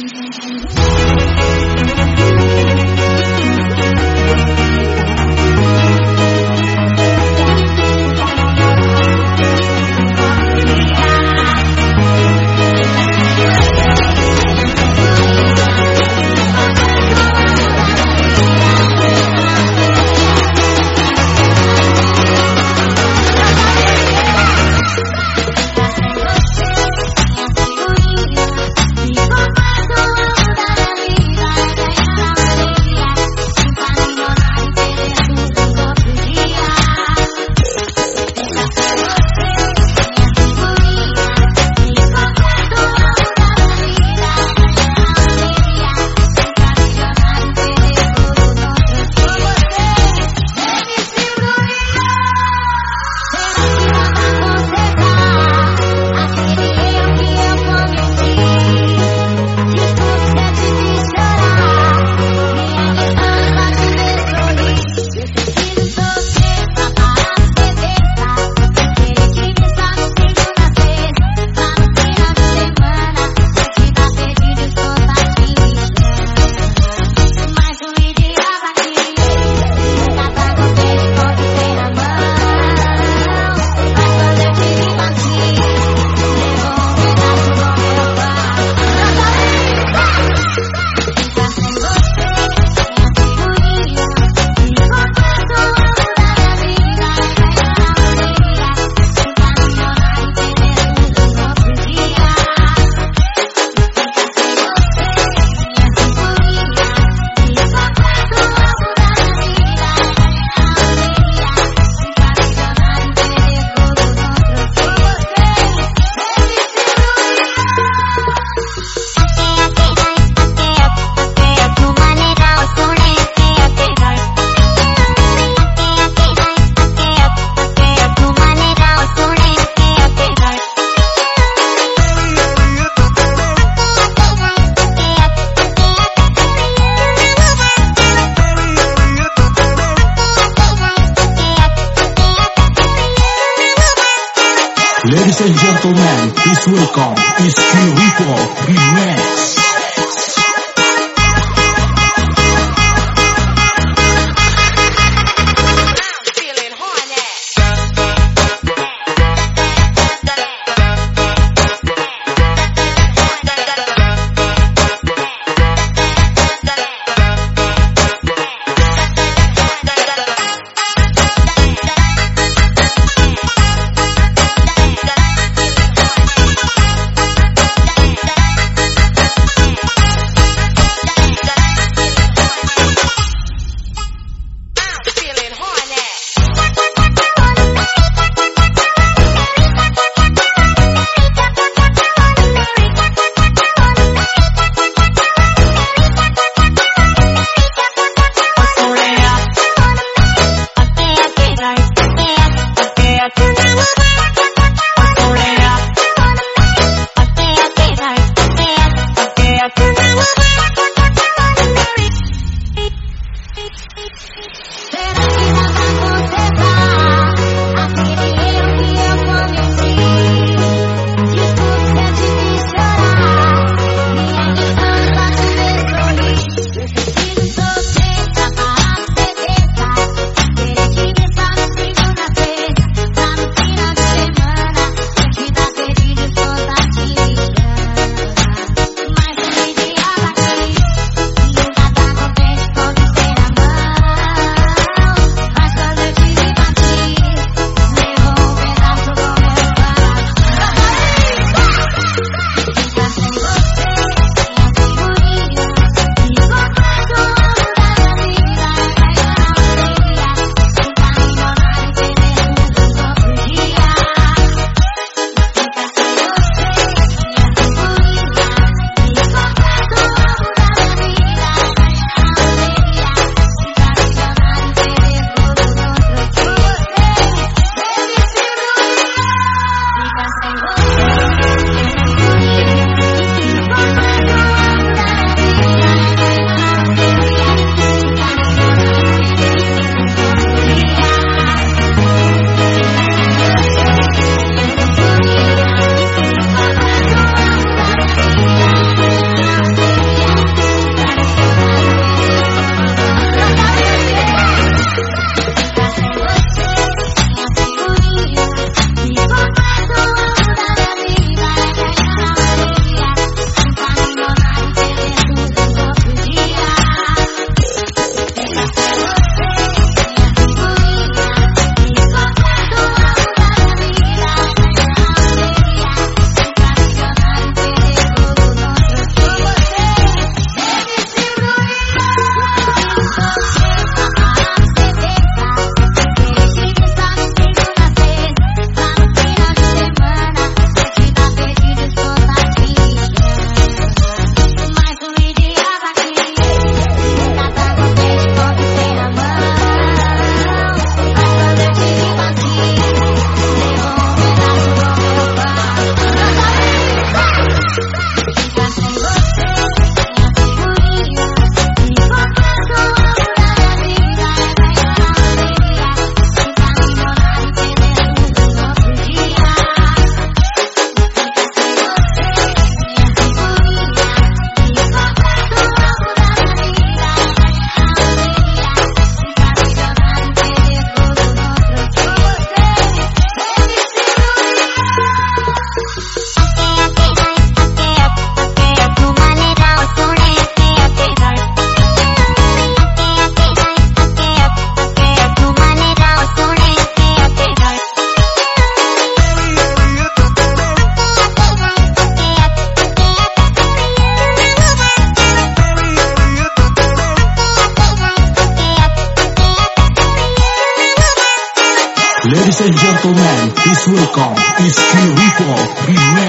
Thank you. Ladies and gentlemen, please welcome SQ Report Remix. He's a gentleman, he's welcome, he's pure Remember.